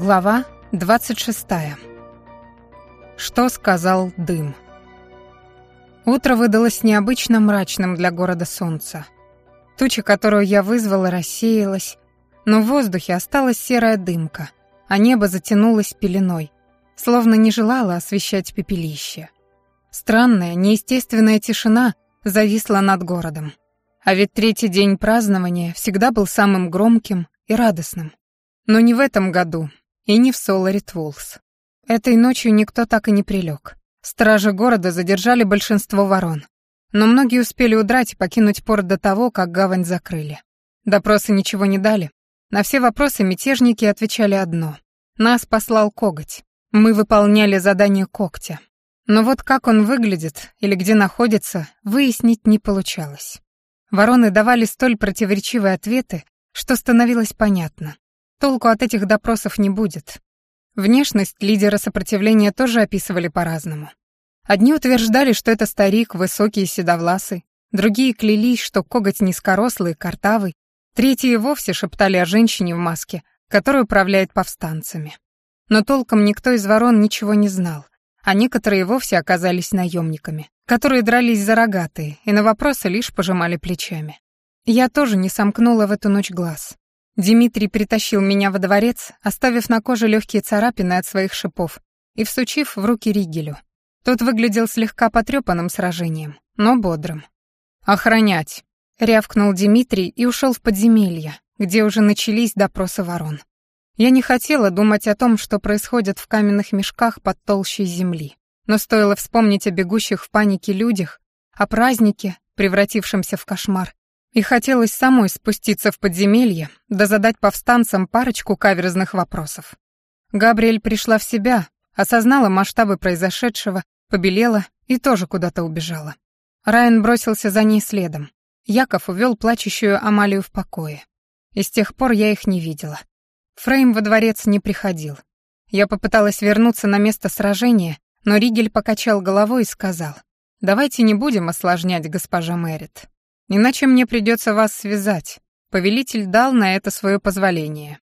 Глава 26. Что сказал дым? Утро выдалось необычно мрачным для города солнца. Туча, которую я вызвала, рассеялась, но в воздухе осталась серая дымка, а небо затянулось пеленой, словно не желало освещать пепелище. Странная, неестественная тишина зависла над городом. А ведь третий день празднования всегда был самым громким и радостным. Но не в этом году, и не в Соларит Вулс. Этой ночью никто так и не прилег. Стражи города задержали большинство ворон. Но многие успели удрать и покинуть порт до того, как гавань закрыли. Допросы ничего не дали. На все вопросы мятежники отвечали одно. Нас послал коготь. Мы выполняли задание когтя. Но вот как он выглядит или где находится, выяснить не получалось. Вороны давали столь противоречивые ответы, что становилось понятно. Толку от этих допросов не будет. Внешность лидера сопротивления тоже описывали по-разному. Одни утверждали, что это старик, высокий и седовласый, другие клялись, что коготь низкорослый, картавый, третьи вовсе шептали о женщине в маске, которая управляет повстанцами. Но толком никто из ворон ничего не знал, а некоторые вовсе оказались наемниками, которые дрались за рогатые и на вопросы лишь пожимали плечами. Я тоже не сомкнула в эту ночь глаз. Дмитрий притащил меня во дворец, оставив на коже легкие царапины от своих шипов и всучив в руки Ригелю. Тот выглядел слегка потрепанным сражением, но бодрым. «Охранять!» — рявкнул Дмитрий и ушел в подземелье, где уже начались допросы ворон. Я не хотела думать о том, что происходит в каменных мешках под толщей земли. Но стоило вспомнить о бегущих в панике людях, о празднике, превратившемся в кошмар, и хотелось самой спуститься в подземелье, да задать повстанцам парочку каверзных вопросов. Габриэль пришла в себя, осознала масштабы произошедшего, побелела и тоже куда-то убежала. Райан бросился за ней следом. Яков увел плачущую Амалию в покое. И с тех пор я их не видела. Фрейм во дворец не приходил. Я попыталась вернуться на место сражения, но Ригель покачал головой и сказал, «Давайте не будем осложнять госпожа Мэрит. Иначе мне придется вас связать. Повелитель дал на это свое позволение.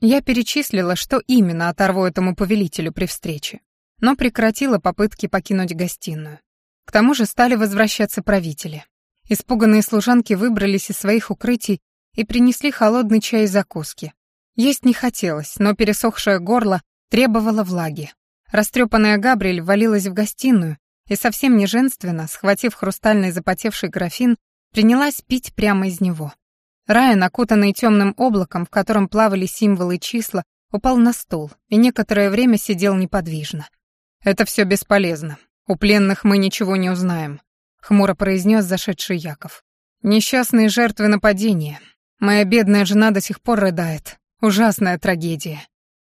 Я перечислила, что именно оторву этому повелителю при встрече, но прекратила попытки покинуть гостиную. К тому же стали возвращаться правители. Испуганные служанки выбрались из своих укрытий и принесли холодный чай и закуски. Есть не хотелось, но пересохшее горло требовало влаги. Растрепанная Габриэль валилась в гостиную и совсем не женственно, схватив хрустальный запотевший графин, принялась пить прямо из него. Райан, накутанный темным облаком, в котором плавали символы и числа, упал на стол и некоторое время сидел неподвижно. «Это все бесполезно. У пленных мы ничего не узнаем», — хмуро произнес зашедший Яков. «Несчастные жертвы нападения. Моя бедная жена до сих пор рыдает. Ужасная трагедия».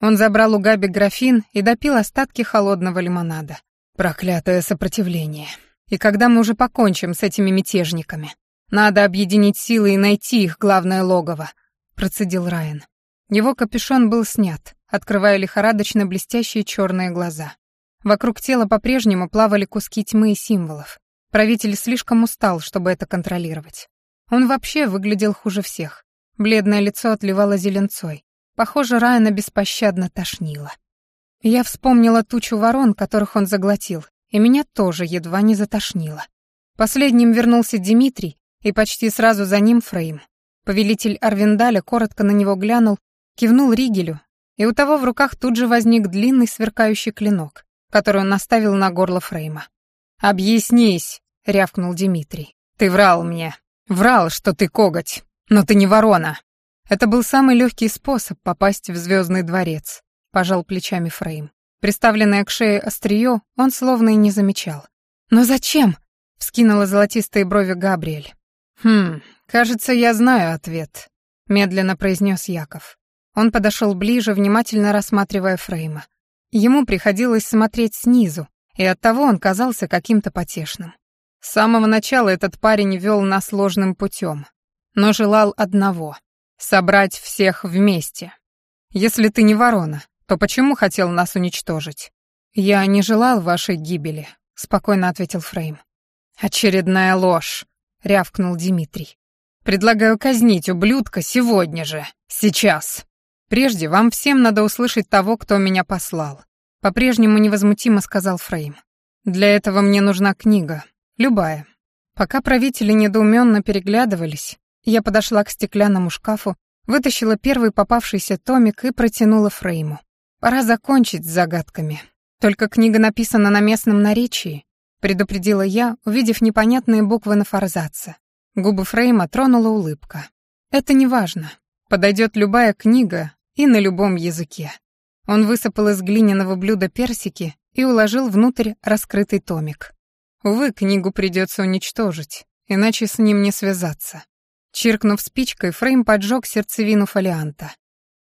Он забрал у Габи графин и допил остатки холодного лимонада. «Проклятое сопротивление. И когда мы уже покончим с этими мятежниками?» Надо объединить силы и найти их главное логово», — процедил Райан. Его капюшон был снят, открывая лихорадочно блестящие черные глаза. Вокруг тела по-прежнему плавали куски тьмы и символов. Правитель слишком устал, чтобы это контролировать. Он вообще выглядел хуже всех. Бледное лицо отливало зеленцой. Похоже, Райана беспощадно тошнило. Я вспомнила тучу ворон, которых он заглотил, и меня тоже едва не затошнило. Последним вернулся Дмитрий, и почти сразу за ним Фрейм. Повелитель Арвиндаля коротко на него глянул, кивнул Ригелю, и у того в руках тут же возник длинный сверкающий клинок, который он наставил на горло Фрейма. «Объяснись!» — рявкнул Дмитрий. «Ты врал мне. Врал, что ты коготь. Но ты не ворона!» «Это был самый легкий способ попасть в Звездный дворец», — пожал плечами Фрейм. Приставленное к шее острие он словно и не замечал. «Но зачем?» — вскинула золотистые брови Габриэль. «Хм, кажется, я знаю ответ», — медленно произнес Яков. Он подошел ближе, внимательно рассматривая Фрейма. Ему приходилось смотреть снизу, и оттого он казался каким-то потешным. С самого начала этот парень вел нас ложным путем, но желал одного — собрать всех вместе. «Если ты не ворона, то почему хотел нас уничтожить?» «Я не желал вашей гибели», — спокойно ответил Фрейм. «Очередная ложь», — рявкнул Дмитрий. «Предлагаю казнить ублюдка сегодня же, сейчас. Прежде вам всем надо услышать того, кто меня послал», — по-прежнему невозмутимо сказал Фрейм. «Для этого мне нужна книга, любая». Пока правители недоуменно переглядывались, я подошла к стеклянному шкафу, вытащила первый попавшийся томик и протянула Фрейму. Пора закончить с загадками. Только книга написана на местном наречии, предупредила я, увидев непонятные буквы на форзаце. Губы Фрейма тронула улыбка. Это не важно. Подойдет любая книга и на любом языке. Он высыпал из глиняного блюда персики и уложил внутрь раскрытый томик. Увы, книгу придется уничтожить, иначе с ним не связаться. Чиркнув спичкой, Фрейм поджег сердцевину фолианта.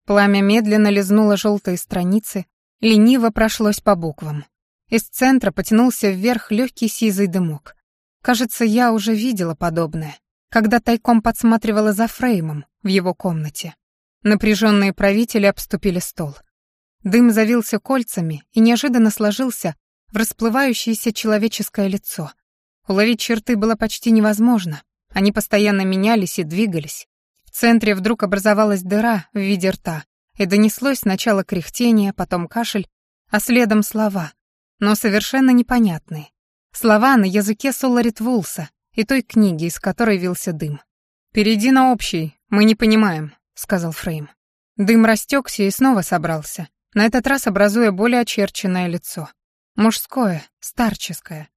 Пламя медленно лизнуло желтые страницы, лениво прошлось по буквам. Из центра потянулся вверх легкий сизый дымок. Кажется, я уже видела подобное, когда тайком подсматривала за Фреймом в его комнате. Напряженные правители обступили стол. Дым завился кольцами и неожиданно сложился в расплывающееся человеческое лицо. Уловить черты было почти невозможно. Они постоянно менялись и двигались. В центре вдруг образовалась дыра в виде рта, и донеслось сначала кряхтение, потом кашель, а следом слова но совершенно непонятные. Слова на языке Соларит Вулса и той книги, из которой вился дым. «Перейди на общий, мы не понимаем», — сказал Фрейм. Дым растекся и снова собрался, на этот раз образуя более очерченное лицо. Мужское, старческое.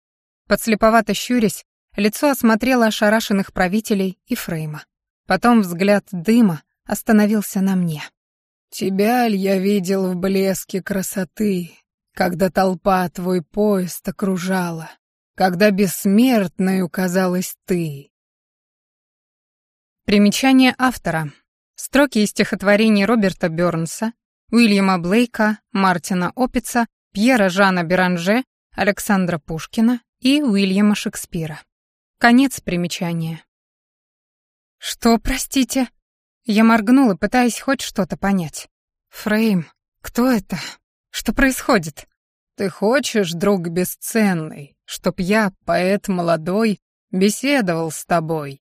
Подслеповато щурясь, лицо осмотрело ошарашенных правителей и Фрейма. Потом взгляд дыма остановился на мне. «Тебя ль я видел в блеске красоты, когда толпа твой поезд окружала, когда бессмертной казалась ты. Примечание автора. Строки из стихотворений Роберта Бёрнса, Уильяма Блейка, Мартина Опица, Пьера Жана Беранже, Александра Пушкина и Уильяма Шекспира. Конец примечания. «Что, простите?» Я моргнула, пытаясь хоть что-то понять. «Фрейм, кто это?» Что происходит? Ты хочешь, друг бесценный, чтоб я, поэт молодой, беседовал с тобой?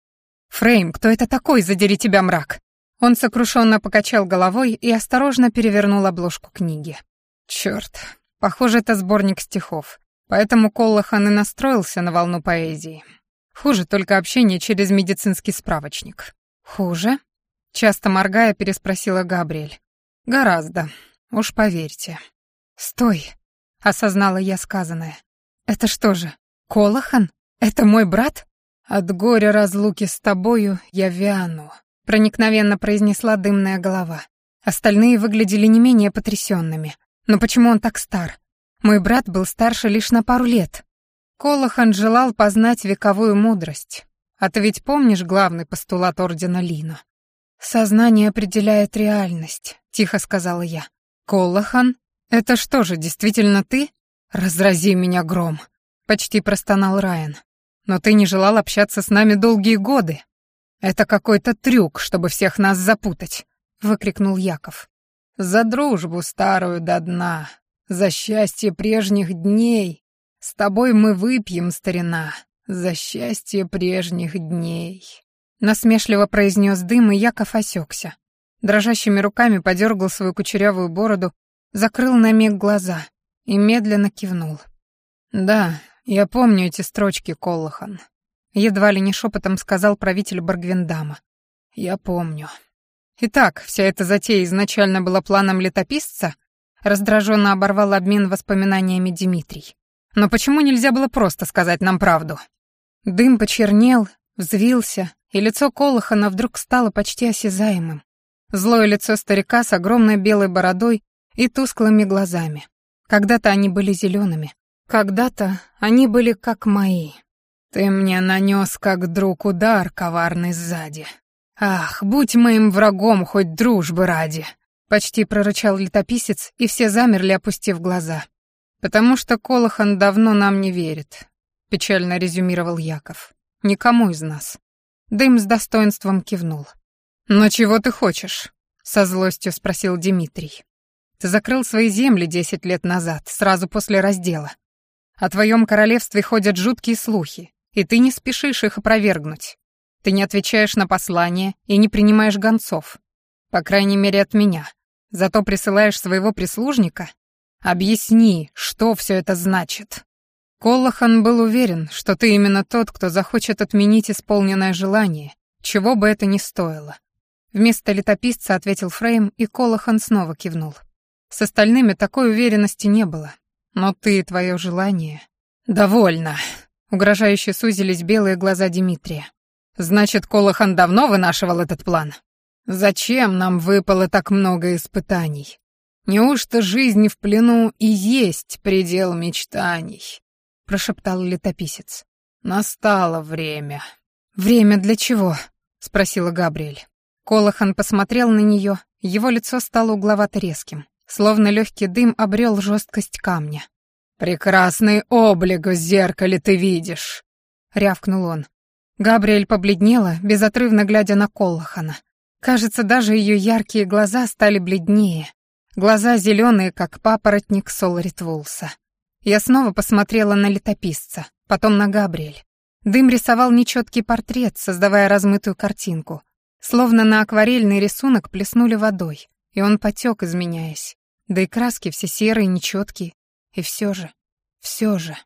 Фрейм, кто это такой, задери тебя мрак? Он сокрушенно покачал головой и осторожно перевернул обложку книги. Черт, похоже, это сборник стихов. Поэтому Коллахан и настроился на волну поэзии. Хуже только общение через медицинский справочник. Хуже? Часто моргая, переспросила Габриэль. Гораздо, уж поверьте. «Стой!» — осознала я сказанное. «Это что же, Колохан? Это мой брат?» «От горя разлуки с тобою я вяну», — проникновенно произнесла дымная голова. Остальные выглядели не менее потрясёнными. Но почему он так стар? Мой брат был старше лишь на пару лет. Колохан желал познать вековую мудрость. А ты ведь помнишь главный постулат Ордена Лина? «Сознание определяет реальность», — тихо сказала я. Колохан «Это что же, действительно ты?» «Разрази меня гром», — почти простонал Райан. «Но ты не желал общаться с нами долгие годы. Это какой-то трюк, чтобы всех нас запутать», — выкрикнул Яков. «За дружбу старую до дна, за счастье прежних дней. С тобой мы выпьем, старина, за счастье прежних дней». Насмешливо произнес дым, и Яков осекся. Дрожащими руками подергал свою кучерявую бороду, закрыл на миг глаза и медленно кивнул. «Да, я помню эти строчки, Коллахан», — едва ли не шепотом сказал правитель Баргвиндама. «Я помню». «Итак, вся эта затея изначально была планом летописца?» — раздраженно оборвал обмен воспоминаниями Дмитрий. «Но почему нельзя было просто сказать нам правду?» Дым почернел, взвился, и лицо Колохана вдруг стало почти осязаемым. Злое лицо старика с огромной белой бородой и тусклыми глазами. Когда-то они были зелеными, когда-то они были как мои. Ты мне нанес как друг удар коварный сзади. Ах, будь моим врагом хоть дружбы ради, почти прорычал летописец, и все замерли, опустив глаза. Потому что Колохан давно нам не верит, печально резюмировал Яков. Никому из нас. Дым с достоинством кивнул. «Но чего ты хочешь?» — со злостью спросил Дмитрий. Ты закрыл свои земли десять лет назад, сразу после раздела. О твоем королевстве ходят жуткие слухи, и ты не спешишь их опровергнуть. Ты не отвечаешь на послания и не принимаешь гонцов. По крайней мере, от меня. Зато присылаешь своего прислужника. Объясни, что все это значит. Колохан был уверен, что ты именно тот, кто захочет отменить исполненное желание, чего бы это ни стоило. Вместо летописца ответил Фрейм, и Колохан снова кивнул. С остальными такой уверенности не было. Но ты и твое желание... «Довольно», — угрожающе сузились белые глаза Дмитрия. «Значит, Колохан давно вынашивал этот план? Зачем нам выпало так много испытаний? Неужто жизнь в плену и есть предел мечтаний?» — прошептал летописец. «Настало время». «Время для чего?» — спросила Габриэль. Колохан посмотрел на нее, его лицо стало угловато резким словно легкий дым обрел жесткость камня. «Прекрасный облик в зеркале ты видишь!» — рявкнул он. Габриэль побледнела, безотрывно глядя на Коллахана. Кажется, даже ее яркие глаза стали бледнее. Глаза зеленые, как папоротник Соларит Вулса. Я снова посмотрела на летописца, потом на Габриэль. Дым рисовал нечеткий портрет, создавая размытую картинку. Словно на акварельный рисунок плеснули водой и он потек, изменяясь. Да и краски все серые, нечеткие. И все же, все же.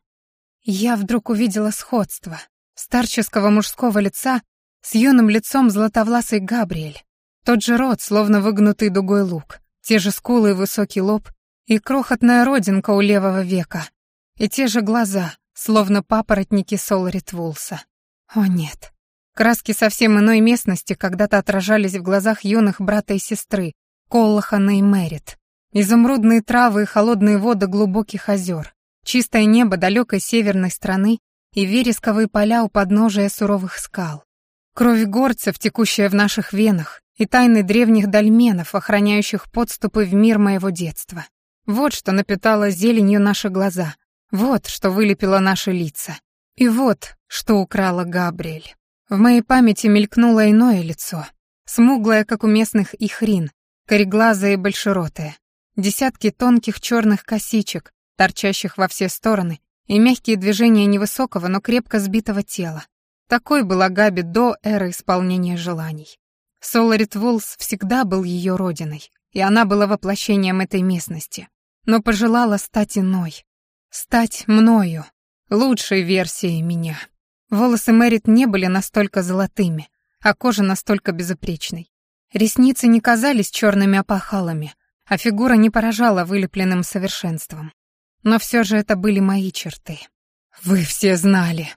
Я вдруг увидела сходство старческого мужского лица с юным лицом златовласой Габриэль. Тот же рот, словно выгнутый дугой лук, те же скулы и высокий лоб, и крохотная родинка у левого века, и те же глаза, словно папоротники Солрит Вулса. О нет. Краски совсем иной местности когда-то отражались в глазах юных брата и сестры, Коллахана и Мэрит. Изумрудные травы и холодные воды глубоких озер, чистое небо далекой северной страны и вересковые поля у подножия суровых скал. Кровь горцев, текущая в наших венах, и тайны древних дольменов, охраняющих подступы в мир моего детства. Вот что напитало зеленью наши глаза, вот что вылепило наши лица. И вот что украла Габриэль. В моей памяти мелькнуло иное лицо, смуглое, как у местных ихрин, кореглазые большеротые, десятки тонких черных косичек, торчащих во все стороны, и мягкие движения невысокого, но крепко сбитого тела. Такой была Габи до эры исполнения желаний. Соларит Вулс всегда был ее родиной, и она была воплощением этой местности, но пожелала стать иной, стать мною, лучшей версией меня. Волосы Мэрит не были настолько золотыми, а кожа настолько безупречной. Ресницы не казались черными опахалами, а фигура не поражала вылепленным совершенством. Но все же это были мои черты. «Вы все знали!»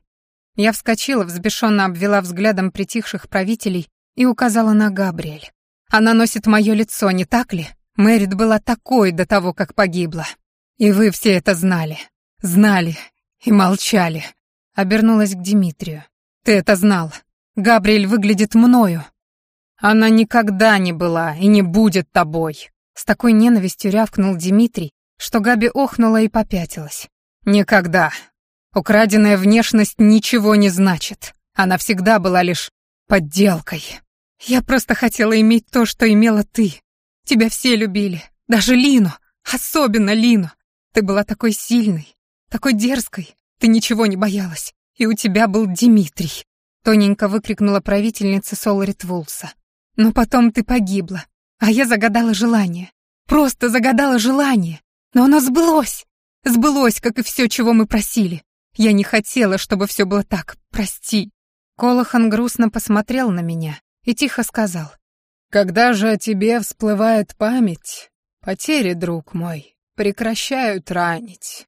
Я вскочила, взбешенно обвела взглядом притихших правителей и указала на Габриэль. «Она носит мое лицо, не так ли? Мэрит была такой до того, как погибла. И вы все это знали. Знали и молчали!» Обернулась к Дмитрию. «Ты это знал. Габриэль выглядит мною, она никогда не была и не будет тобой!» С такой ненавистью рявкнул Дмитрий, что Габи охнула и попятилась. «Никогда! Украденная внешность ничего не значит. Она всегда была лишь подделкой. Я просто хотела иметь то, что имела ты. Тебя все любили, даже Лину, особенно Лину. Ты была такой сильной, такой дерзкой, ты ничего не боялась, и у тебя был Дмитрий», — тоненько выкрикнула правительница Соларит Вулса. Но потом ты погибла, а я загадала желание. Просто загадала желание. Но оно сбылось. Сбылось, как и все, чего мы просили. Я не хотела, чтобы все было так. Прости. Колохан грустно посмотрел на меня и тихо сказал. «Когда же о тебе всплывает память, потери, друг мой, прекращают ранить».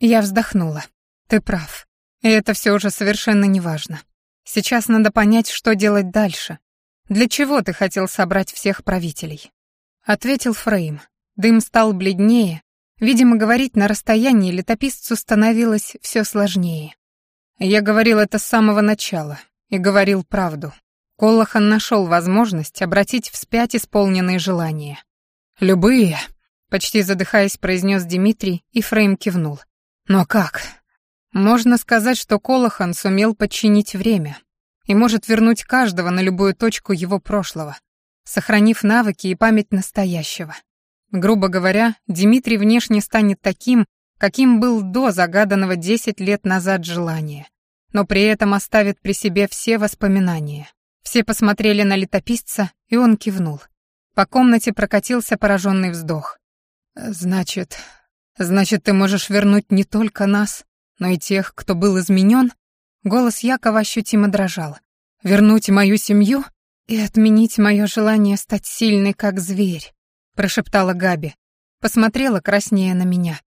Я вздохнула. «Ты прав. И это все уже совершенно неважно. Сейчас надо понять, что делать дальше. «Для чего ты хотел собрать всех правителей?» Ответил Фрейм. Дым стал бледнее. Видимо, говорить на расстоянии летописцу становилось все сложнее. Я говорил это с самого начала и говорил правду. Колохан нашел возможность обратить вспять исполненные желания. «Любые», — почти задыхаясь, произнес Дмитрий, и Фрейм кивнул. «Но как? Можно сказать, что Колохан сумел подчинить время, и может вернуть каждого на любую точку его прошлого, сохранив навыки и память настоящего. Грубо говоря, Дмитрий внешне станет таким, каким был до загаданного 10 лет назад желания, но при этом оставит при себе все воспоминания. Все посмотрели на летописца, и он кивнул. По комнате прокатился пораженный вздох. «Значит, значит, ты можешь вернуть не только нас, но и тех, кто был изменен?» Голос Якова ощутимо дрожал. «Вернуть мою семью и отменить мое желание стать сильной, как зверь», прошептала Габи. Посмотрела краснее на меня.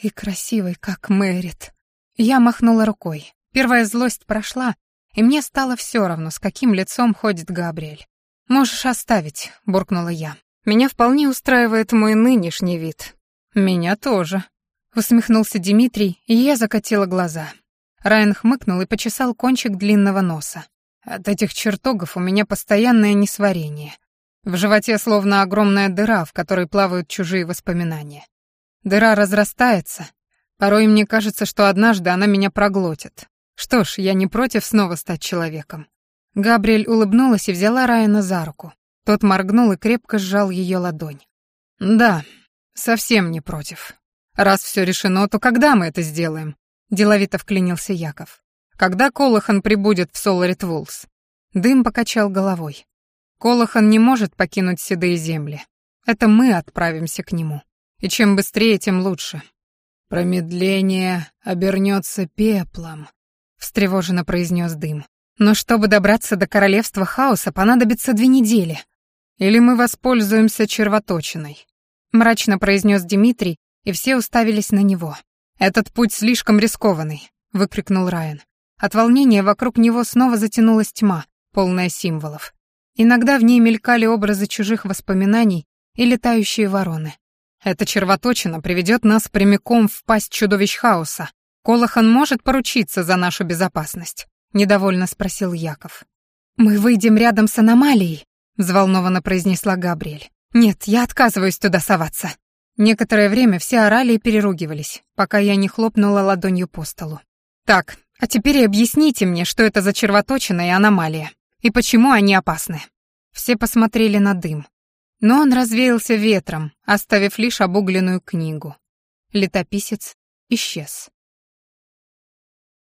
«И красивой, как Мэрит». Я махнула рукой. Первая злость прошла, и мне стало все равно, с каким лицом ходит Габриэль. «Можешь оставить», — буркнула я. «Меня вполне устраивает мой нынешний вид». «Меня тоже», — усмехнулся Дмитрий, и я закатила глаза. Райан хмыкнул и почесал кончик длинного носа. От этих чертогов у меня постоянное несварение. В животе словно огромная дыра, в которой плавают чужие воспоминания. Дыра разрастается. Порой мне кажется, что однажды она меня проглотит. Что ж, я не против снова стать человеком. Габриэль улыбнулась и взяла Райана за руку. Тот моргнул и крепко сжал ее ладонь. «Да, совсем не против. Раз все решено, то когда мы это сделаем?» деловито вклинился Яков. «Когда Колохан прибудет в Соларит Вулс?» Дым покачал головой. «Колохан не может покинуть седые земли. Это мы отправимся к нему. И чем быстрее, тем лучше». «Промедление обернется пеплом», — встревоженно произнес Дым. «Но чтобы добраться до Королевства Хаоса, понадобится две недели. Или мы воспользуемся червоточиной», — мрачно произнес Дмитрий, и все уставились на него. «Этот путь слишком рискованный», — выкрикнул Райан. От волнения вокруг него снова затянулась тьма, полная символов. Иногда в ней мелькали образы чужих воспоминаний и летающие вороны. «Эта червоточина приведет нас прямиком в пасть чудовищ хаоса. Колохан может поручиться за нашу безопасность», — недовольно спросил Яков. «Мы выйдем рядом с аномалией», — взволнованно произнесла Габриэль. «Нет, я отказываюсь туда соваться». Некоторое время все орали и переругивались, пока я не хлопнула ладонью по столу. «Так, а теперь объясните мне, что это за червоточина и аномалия, и почему они опасны». Все посмотрели на дым. Но он развеялся ветром, оставив лишь обугленную книгу. Летописец исчез.